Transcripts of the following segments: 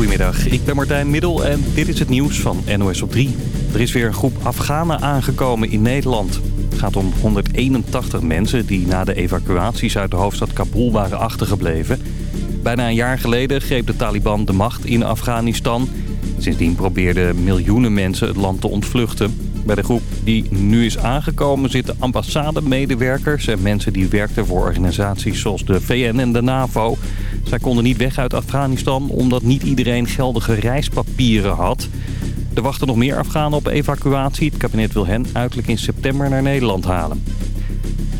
Goedemiddag, ik ben Martijn Middel en dit is het nieuws van NOS op 3. Er is weer een groep Afghanen aangekomen in Nederland. Het gaat om 181 mensen die na de evacuaties uit de hoofdstad Kabul waren achtergebleven. Bijna een jaar geleden greep de Taliban de macht in Afghanistan. Sindsdien probeerden miljoenen mensen het land te ontvluchten. Bij de groep die nu is aangekomen zitten ambassademedewerkers... en mensen die werkten voor organisaties zoals de VN en de NAVO. Zij konden niet weg uit Afghanistan omdat niet iedereen geldige reispapieren had. Er wachten nog meer Afghanen op evacuatie. Het kabinet wil hen uiterlijk in september naar Nederland halen.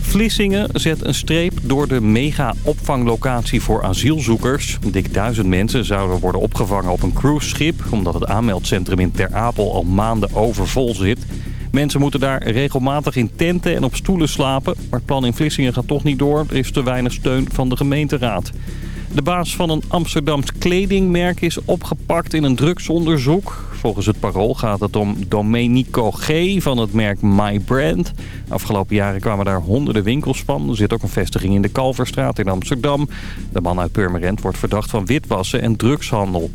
Vlissingen zet een streep door de mega-opvanglocatie voor asielzoekers. Dik duizend mensen zouden worden opgevangen op een cruiseschip... omdat het aanmeldcentrum in Ter Apel al maanden overvol zit. Mensen moeten daar regelmatig in tenten en op stoelen slapen... maar het plan in Vlissingen gaat toch niet door. Er is te weinig steun van de gemeenteraad. De baas van een Amsterdams kledingmerk is opgepakt in een drugsonderzoek. Volgens het parool gaat het om Domenico G. van het merk My Brand. Afgelopen jaren kwamen daar honderden winkels van. Er zit ook een vestiging in de Kalverstraat in Amsterdam. De man uit Purmerend wordt verdacht van witwassen en drugshandel.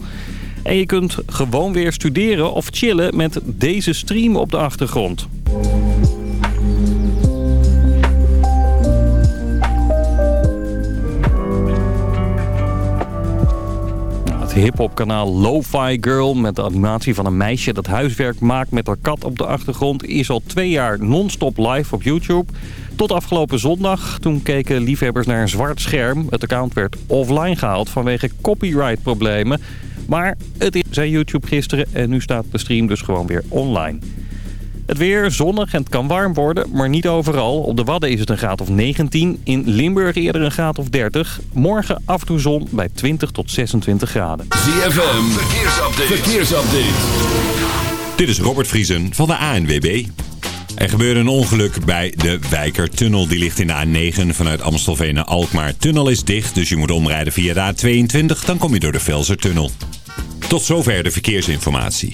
En je kunt gewoon weer studeren of chillen met deze stream op de achtergrond. Hiphopkanaal Lo-Fi Girl... met de animatie van een meisje dat huiswerk maakt met haar kat op de achtergrond... is al twee jaar non-stop live op YouTube. Tot afgelopen zondag, toen keken liefhebbers naar een zwart scherm. Het account werd offline gehaald vanwege copyright-problemen. Maar het is, zei YouTube gisteren en nu staat de stream dus gewoon weer online. Het weer zonnig en het kan warm worden, maar niet overal. Op de Wadden is het een graad of 19. In Limburg eerder een graad of 30. Morgen af en toe zon bij 20 tot 26 graden. ZFM, verkeersupdate. verkeersupdate. Dit is Robert Vriesen van de ANWB. Er gebeurde een ongeluk bij de Wijkertunnel. Die ligt in de A9 vanuit Amstelveen naar Alkmaar. Tunnel is dicht, dus je moet omrijden via de A22. Dan kom je door de Velsertunnel. Tot zover de verkeersinformatie.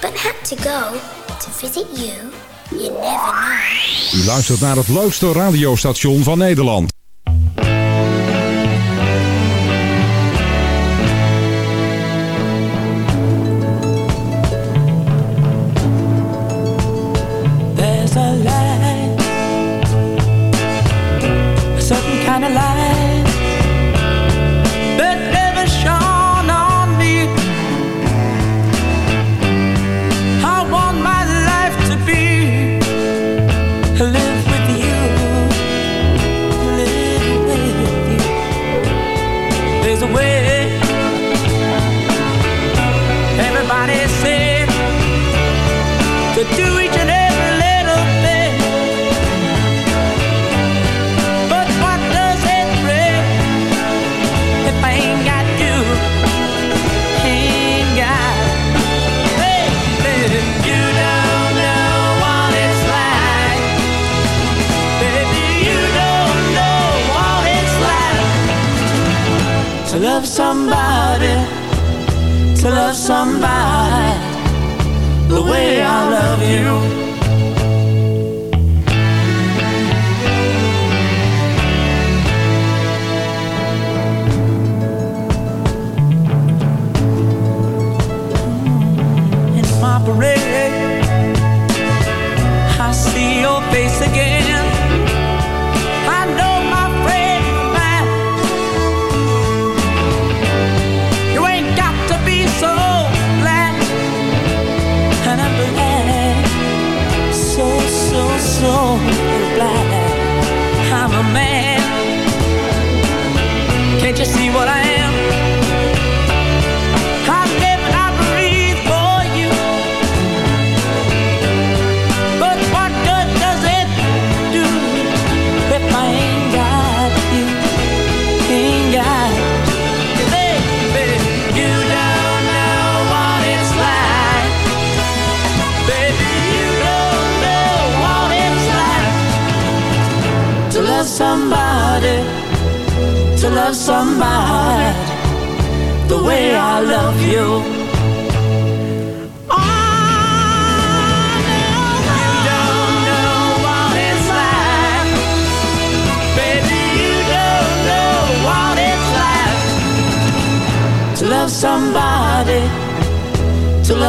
But had to go to visit you. You never know. U luistert naar het leukste radiostation van Nederland.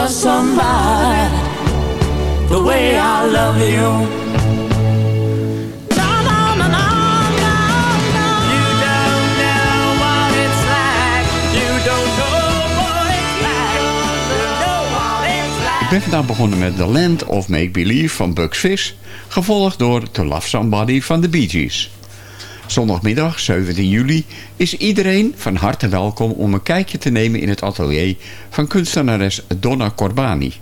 Love somebody. The way I love you. Ik ben vandaag begonnen met The Land of Make Believe van Bugs Fizz, gevolgd door To Love Somebody van The Bee Gees. Zondagmiddag, 17 juli, is iedereen van harte welkom om een kijkje te nemen in het atelier van kunstenares Donna Corbani.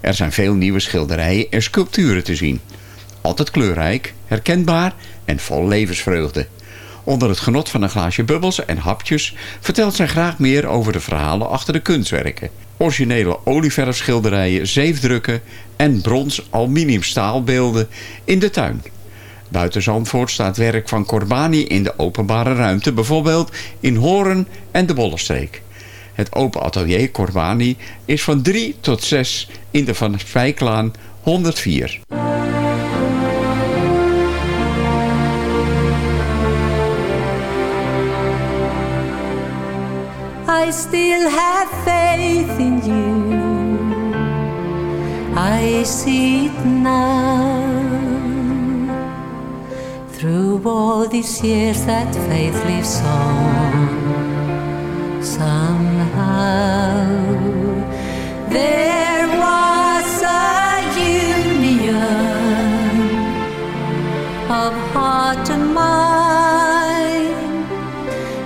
Er zijn veel nieuwe schilderijen en sculpturen te zien. Altijd kleurrijk, herkenbaar en vol levensvreugde. Onder het genot van een glaasje bubbels en hapjes vertelt zij graag meer over de verhalen achter de kunstwerken. Originele olieverfschilderijen, zeefdrukken en brons aluminiumstaalbeelden in de tuin. Buiten Zandvoort staat werk van Corbani in de openbare ruimte, bijvoorbeeld in Horen en de Bollenstreek. Het open atelier Corbani is van 3 tot 6 in de Van Spijklaan 104. I still have faith in you. I see it. Through all these years, that faith lives on. Somehow, there was a union of heart and mind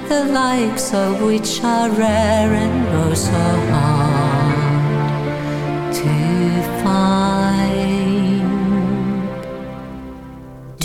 the likes of which are rare and oh so hard to find.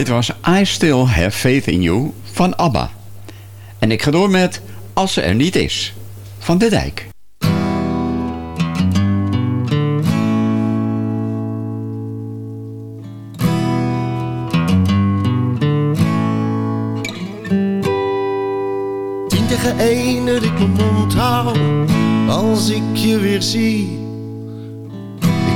Dit was I Still Have Faith in You van ABBA. En ik ga door met Als ze er niet is van De Dijk. Tien tegen één dat ik mond als ik je weer zie.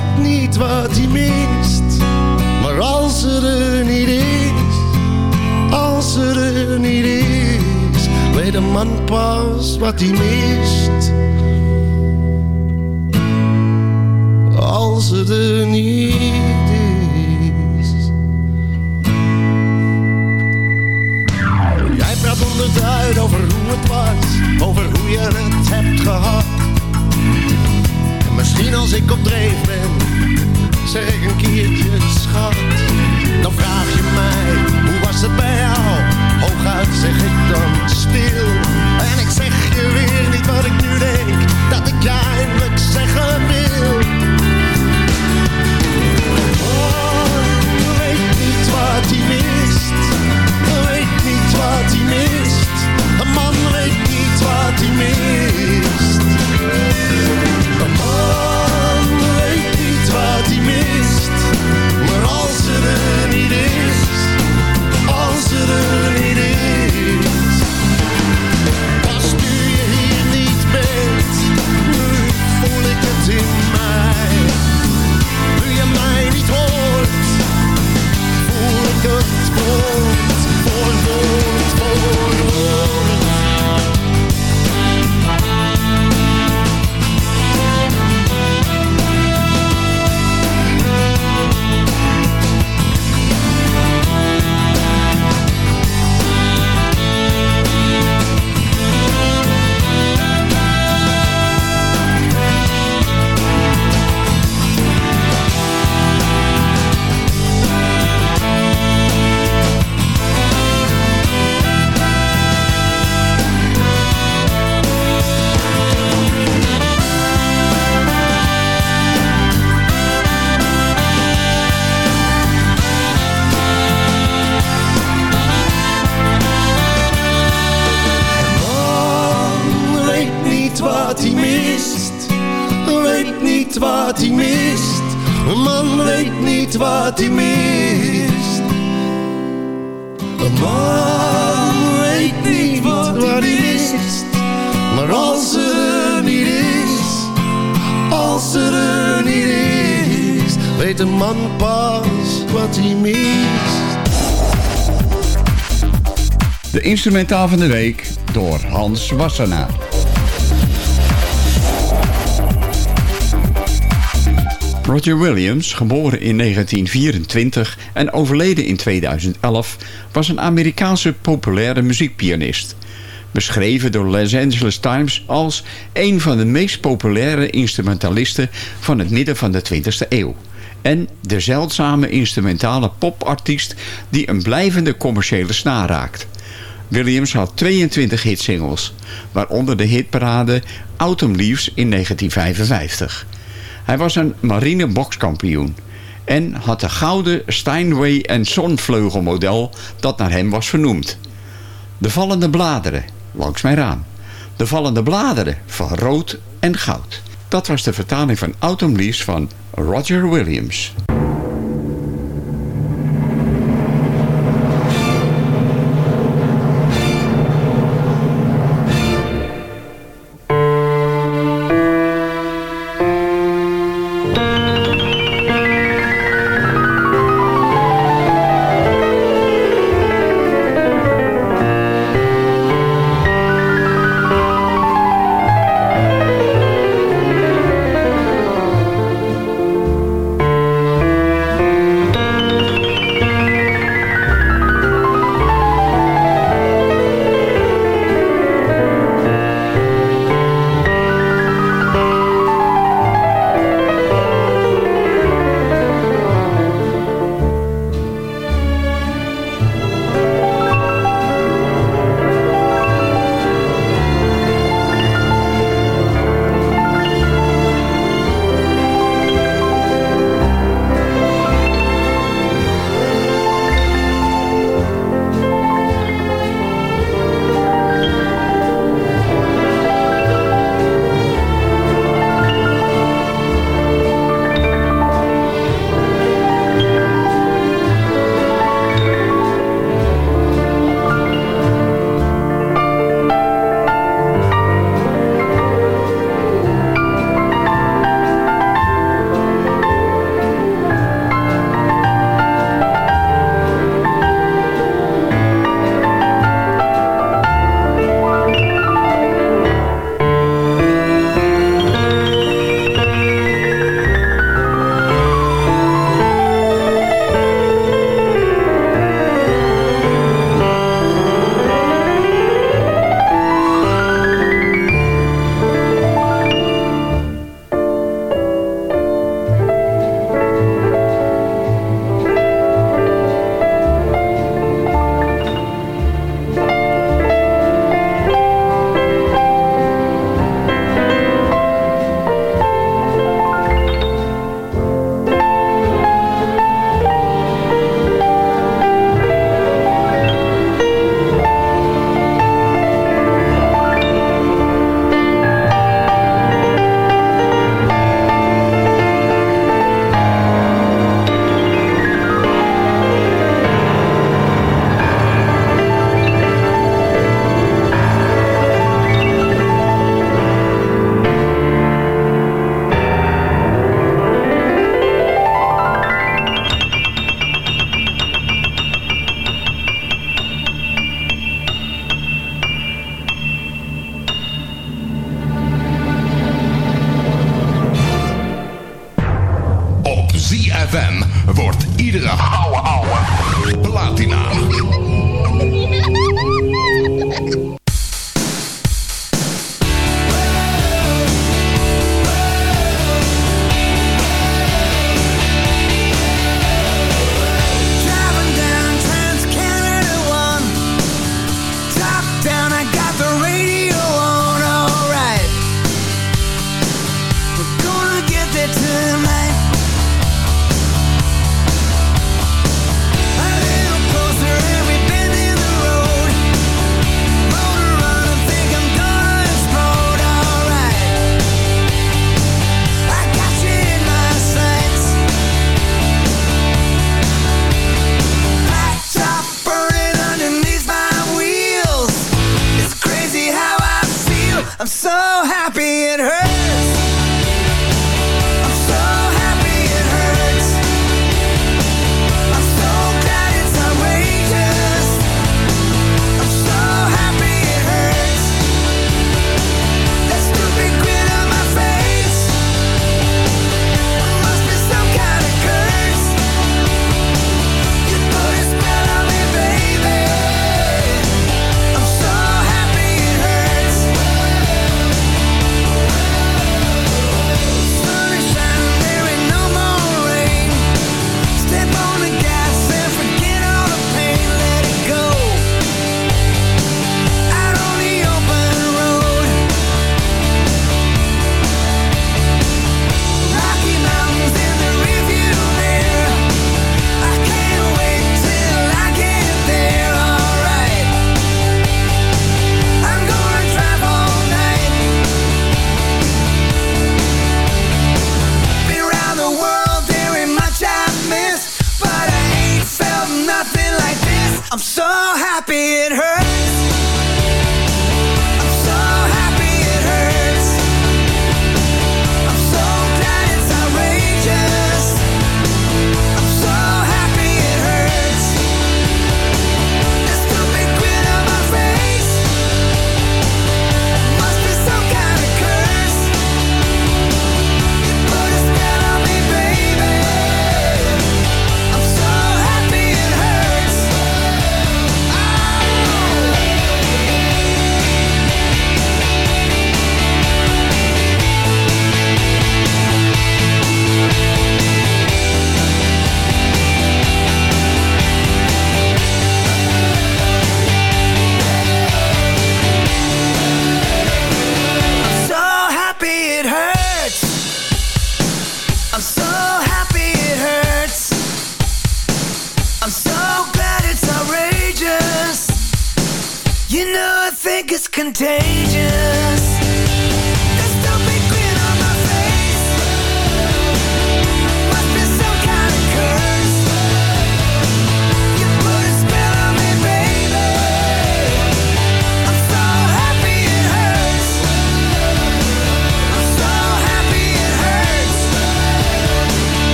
Weet niet wat hij mist. Maar als ze er niet is, als ze er niet is, weet een man pas wat hij mist. Als ze er niet is. Jij praat onderduid over hoe het was, over hoe je het hebt gehad. En misschien als ik op dreef ben, zeg ik een keertje je schat. Dan vraag je mij, hoe was het bij jou? Hooguit zeg ik dan stil. En ik zeg je weer niet wat ik nu denk, dat ik je eindelijk zeggen wil. Oh, weet niet wat hij mist. Weet niet wat hij mist. Een man weet niet wat hij mist. Instrumentaal van de week door Hans Wassenaar. Roger Williams, geboren in 1924 en overleden in 2011, was een Amerikaanse populaire muziekpianist. Beschreven door Los Angeles Times als een van de meest populaire instrumentalisten van het midden van de 20e eeuw. En de zeldzame instrumentale popartiest die een blijvende commerciële snaar raakt. Williams had 22 hitsingles, waaronder de hitparade Autumn Leaves in 1955. Hij was een marine bokskampioen en had de gouden Steinway en Zonvleugelmodel dat naar hem was vernoemd. De vallende bladeren langs mijn raam. De vallende bladeren van rood en goud. Dat was de vertaling van Autumn Leaves van Roger Williams.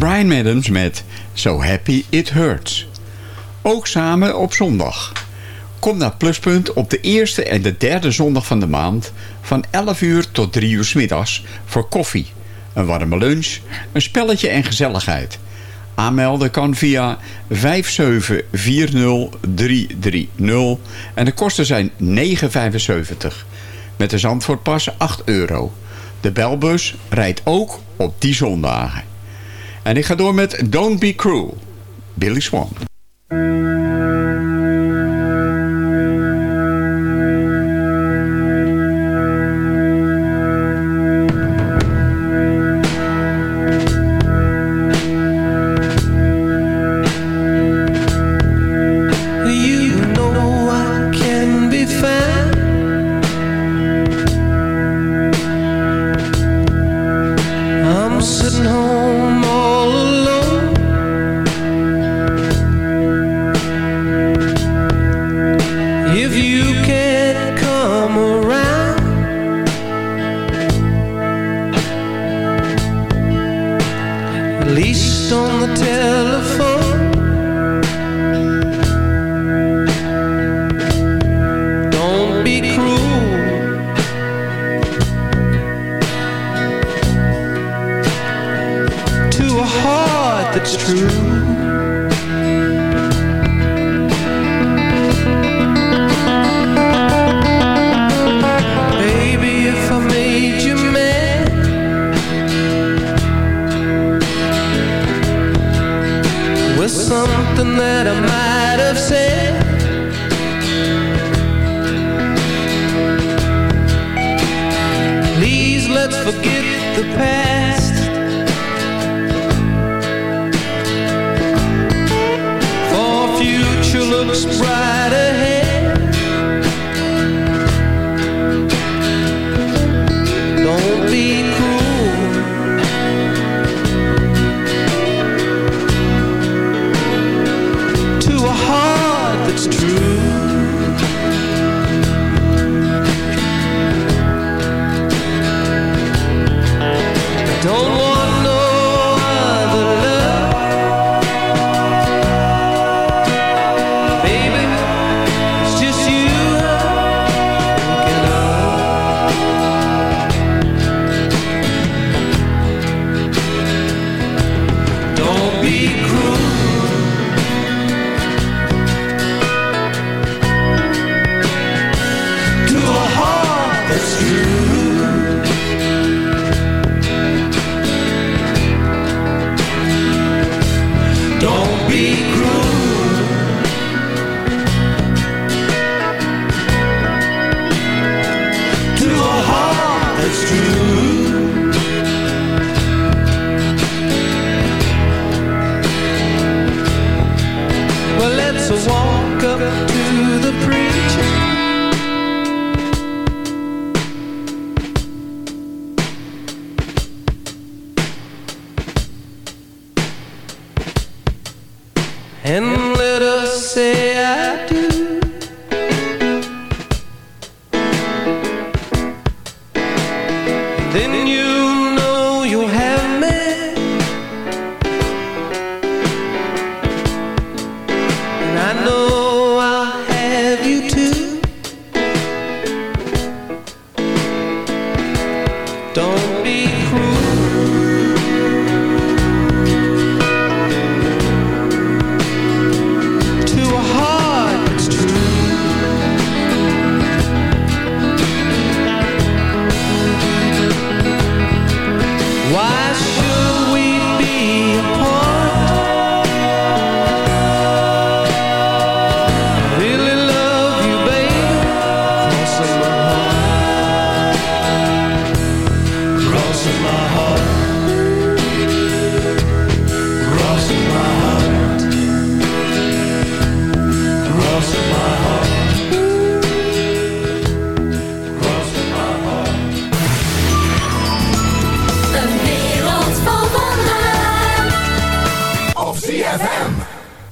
Brian Adams met So Happy It Hurts. Ook samen op zondag. Kom naar Pluspunt op de eerste en de derde zondag van de maand... van 11 uur tot 3 uur middags voor koffie, een warme lunch, een spelletje en gezelligheid... Aanmelden kan via 5740330 en de kosten zijn 9,75. Met de Zandvoortpas 8 euro. De belbus rijdt ook op die zondagen. En ik ga door met Don't Be Cruel, Billy Swan.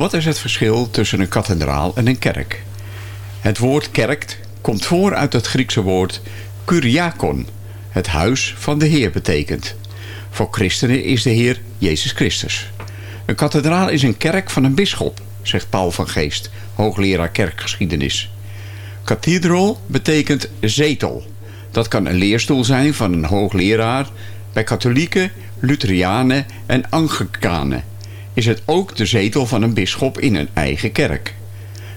Wat is het verschil tussen een kathedraal en een kerk? Het woord kerkt komt voor uit het Griekse woord kuriakon, het huis van de Heer betekent. Voor christenen is de Heer Jezus Christus. Een kathedraal is een kerk van een bisschop, zegt Paul van Geest, hoogleraar kerkgeschiedenis. Cathedral betekent zetel. Dat kan een leerstoel zijn van een hoogleraar. Bij katholieken, Lutherianen en Anglikanen is het ook de zetel van een bisschop in een eigen kerk.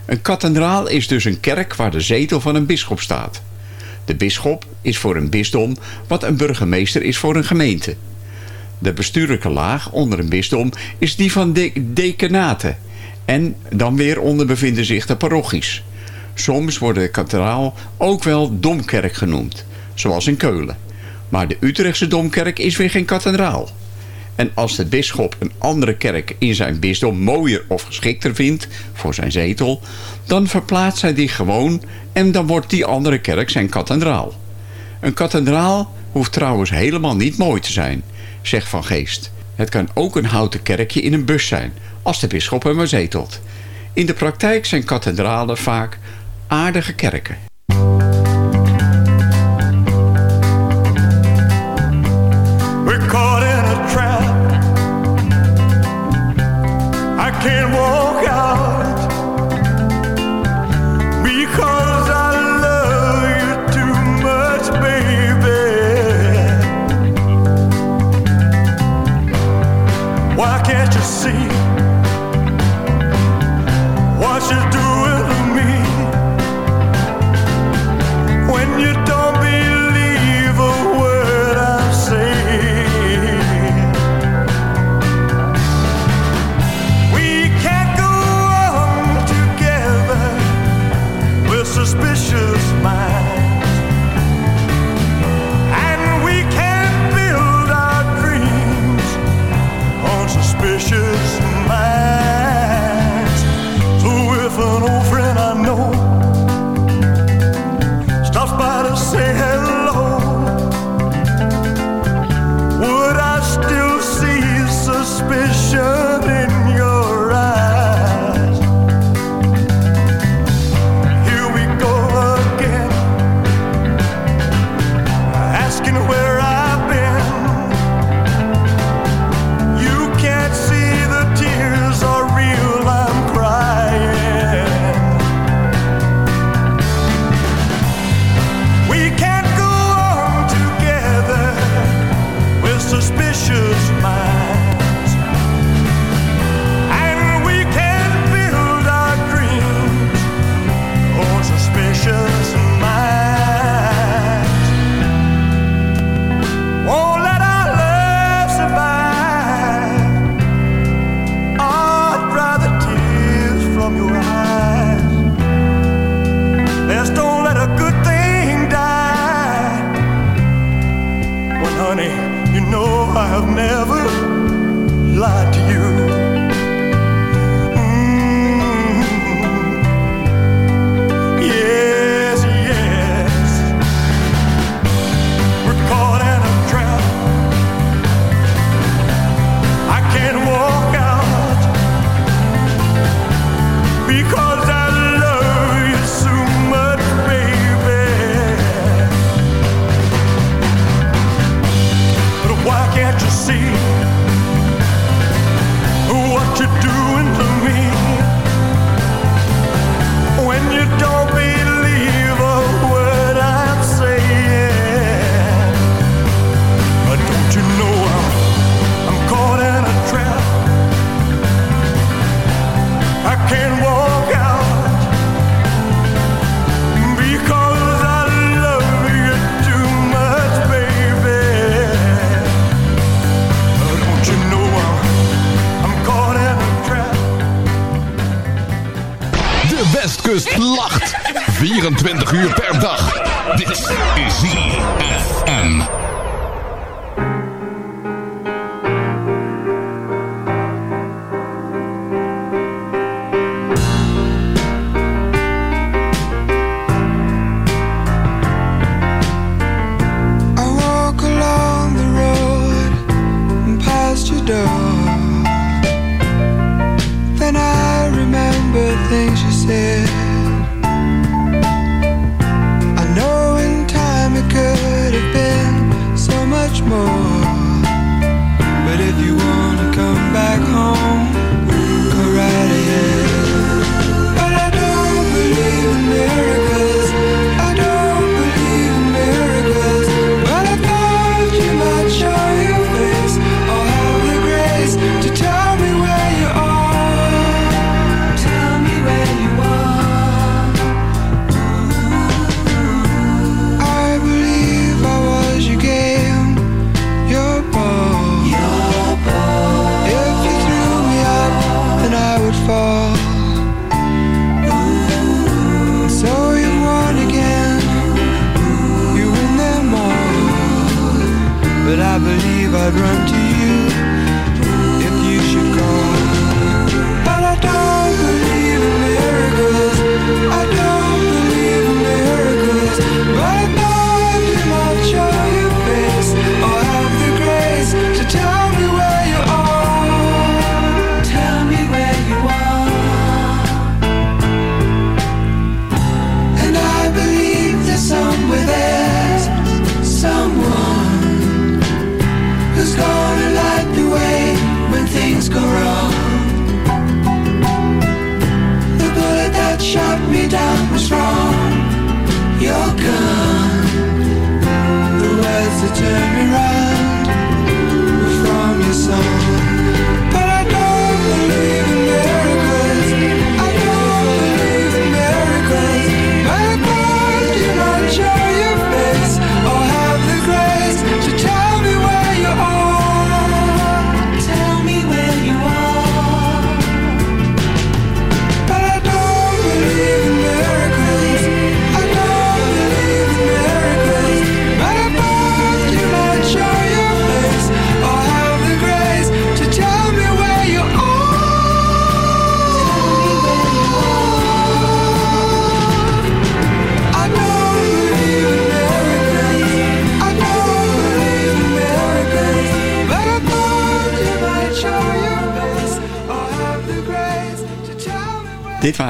Een kathedraal is dus een kerk waar de zetel van een bisschop staat. De bisschop is voor een bisdom wat een burgemeester is voor een gemeente. De bestuurlijke laag onder een bisdom is die van de dekenaten. En dan weer onder bevinden zich de parochies. Soms wordt de kathedraal ook wel domkerk genoemd, zoals in Keulen. Maar de Utrechtse domkerk is weer geen kathedraal. En als de bisschop een andere kerk in zijn bisdom mooier of geschikter vindt voor zijn zetel, dan verplaatst hij die gewoon en dan wordt die andere kerk zijn kathedraal. Een kathedraal hoeft trouwens helemaal niet mooi te zijn, zegt Van Geest. Het kan ook een houten kerkje in een bus zijn, als de bisschop er maar zetelt. In de praktijk zijn kathedralen vaak aardige kerken.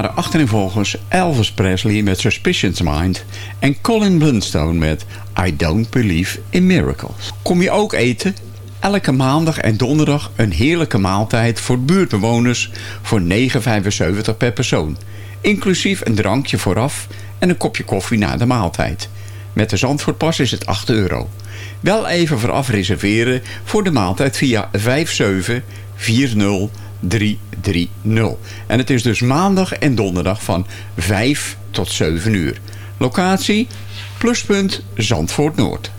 Waren achtereenvolgens Elvis Presley met Suspicions Mind en Colin Blunstone met I Don't Believe in Miracles. Kom je ook eten? Elke maandag en donderdag een heerlijke maaltijd voor buurtbewoners voor 9,75 per persoon. Inclusief een drankje vooraf en een kopje koffie na de maaltijd. Met de Zandvoortpas is het 8 euro. Wel even vooraf reserveren voor de maaltijd via 5740330. En het is dus maandag en donderdag van 5 tot 7 uur. Locatie Pluspunt Zandvoort Noord.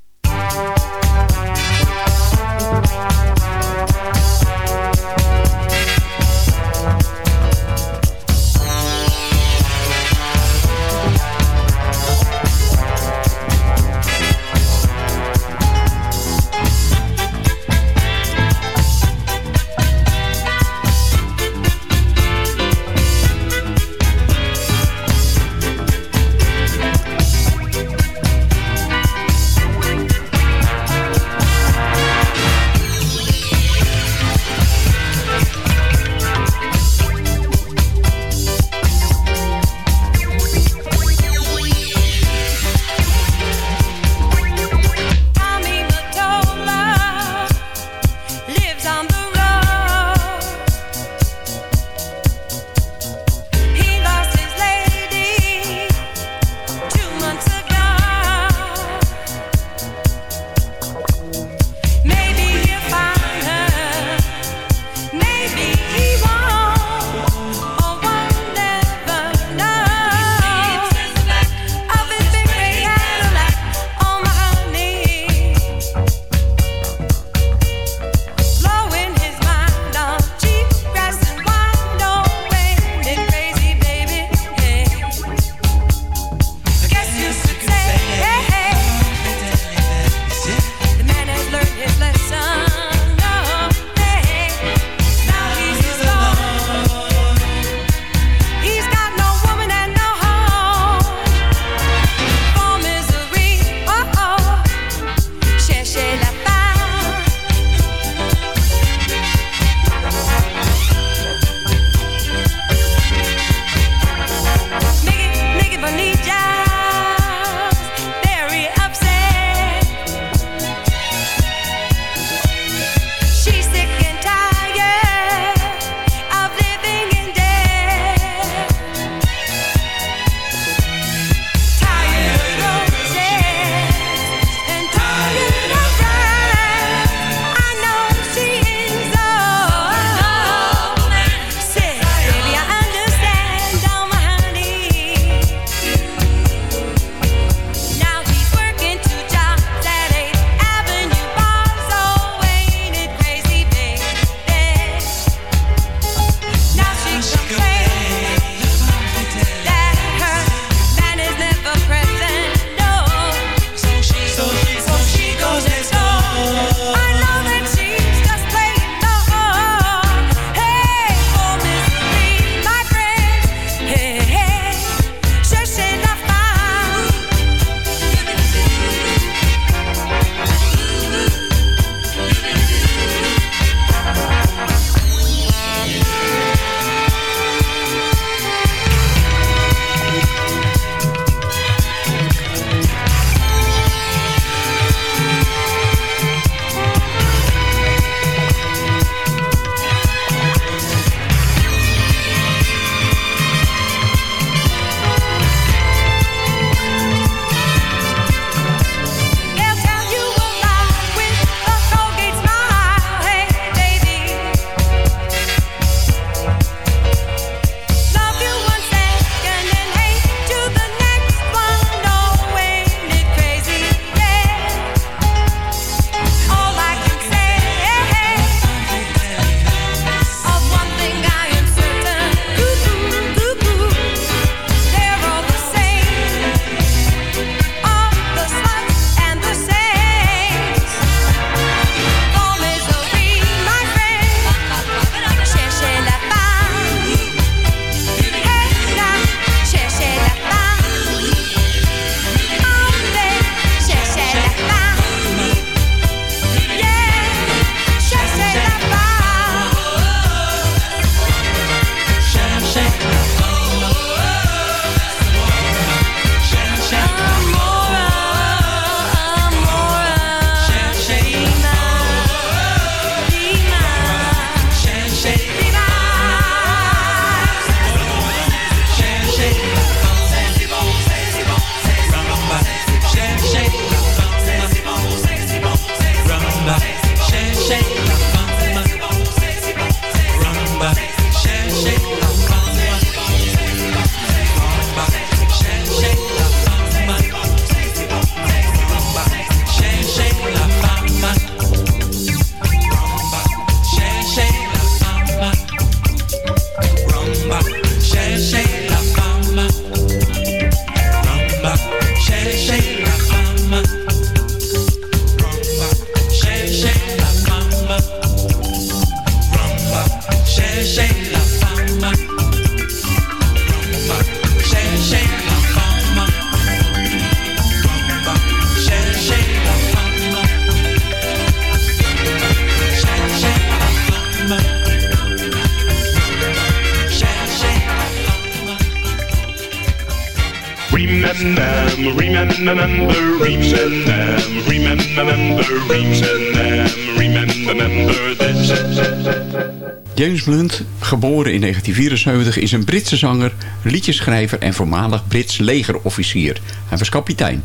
1974 is een Britse zanger, liedjeschrijver en voormalig Brits legerofficier. Hij was kapitein.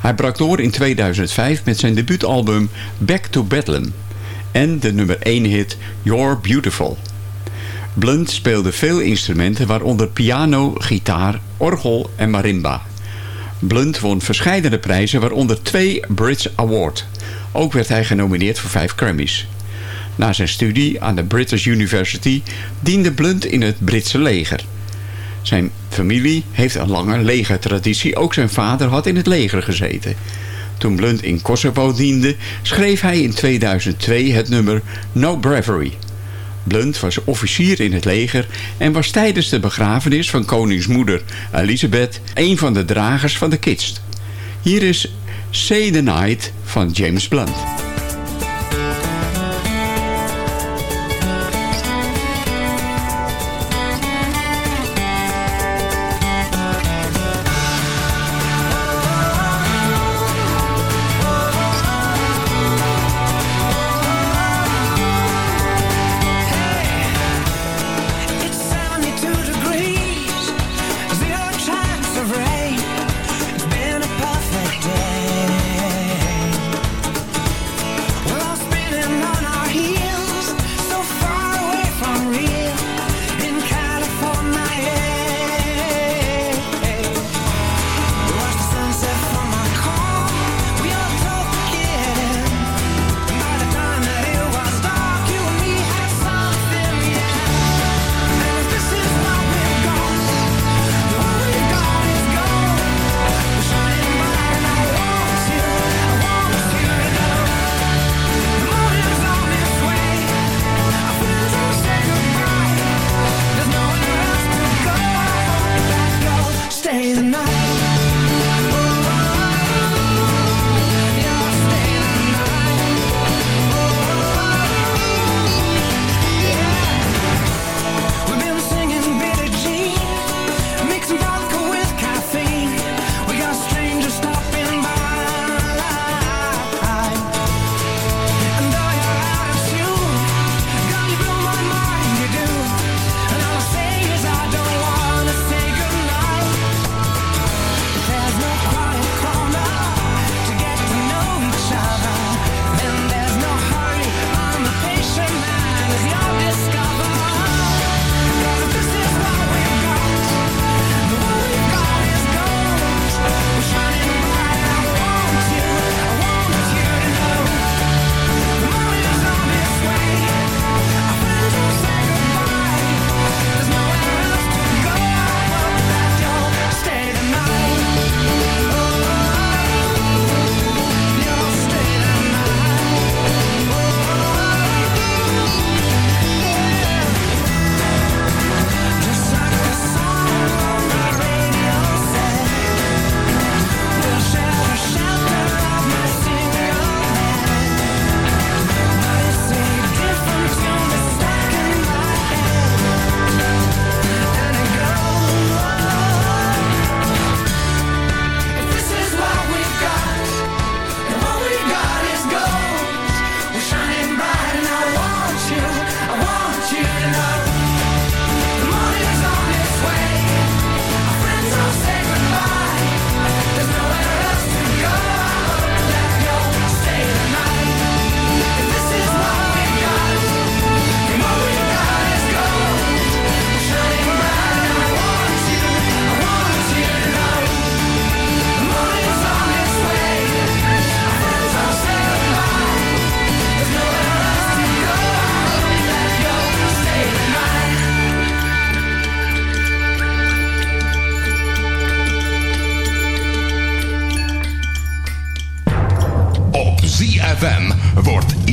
Hij brak door in 2005 met zijn debuutalbum Back to Bedlam en de nummer 1 hit You're Beautiful. Blunt speelde veel instrumenten, waaronder piano, gitaar, orgel en marimba. Blunt won verschillende prijzen, waaronder twee Brits Award. Ook werd hij genomineerd voor vijf Grammys. Na zijn studie aan de British University diende Blunt in het Britse leger. Zijn familie heeft een lange legertraditie. Ook zijn vader had in het leger gezeten. Toen Blunt in Kosovo diende, schreef hij in 2002 het nummer No Bravery. Blunt was officier in het leger en was tijdens de begrafenis van koningsmoeder Elisabeth een van de dragers van de kist. Hier is Say the Night van James Blunt.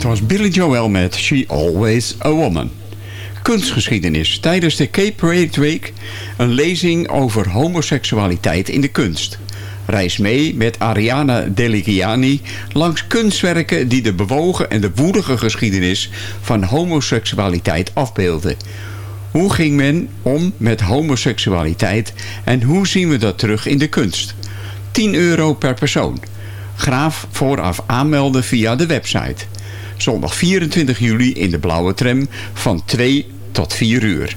Dit was Billy Joel met She Always a Woman. Kunstgeschiedenis tijdens de Cape Parade Week. Een lezing over homoseksualiteit in de kunst. Reis mee met Ariana Deligiani langs kunstwerken die de bewogen en de woelige geschiedenis van homoseksualiteit afbeelden. Hoe ging men om met homoseksualiteit en hoe zien we dat terug in de kunst? 10 euro per persoon. Graaf vooraf aanmelden via de website. Zondag 24 juli in de blauwe tram van 2 tot 4 uur.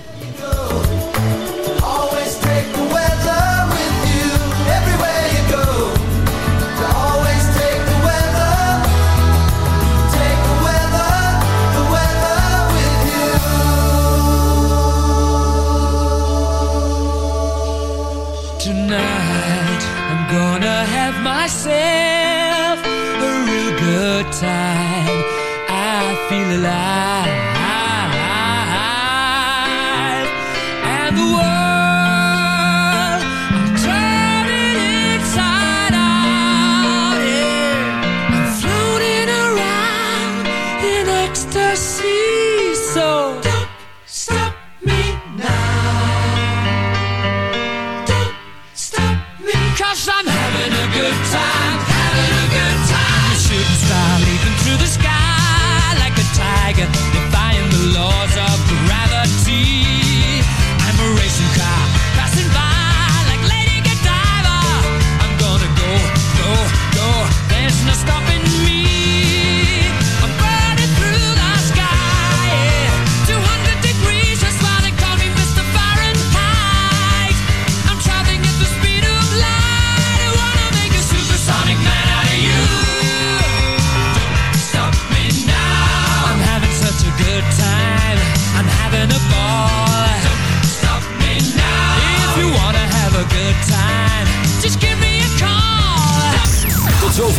myself a real good time. I feel alive.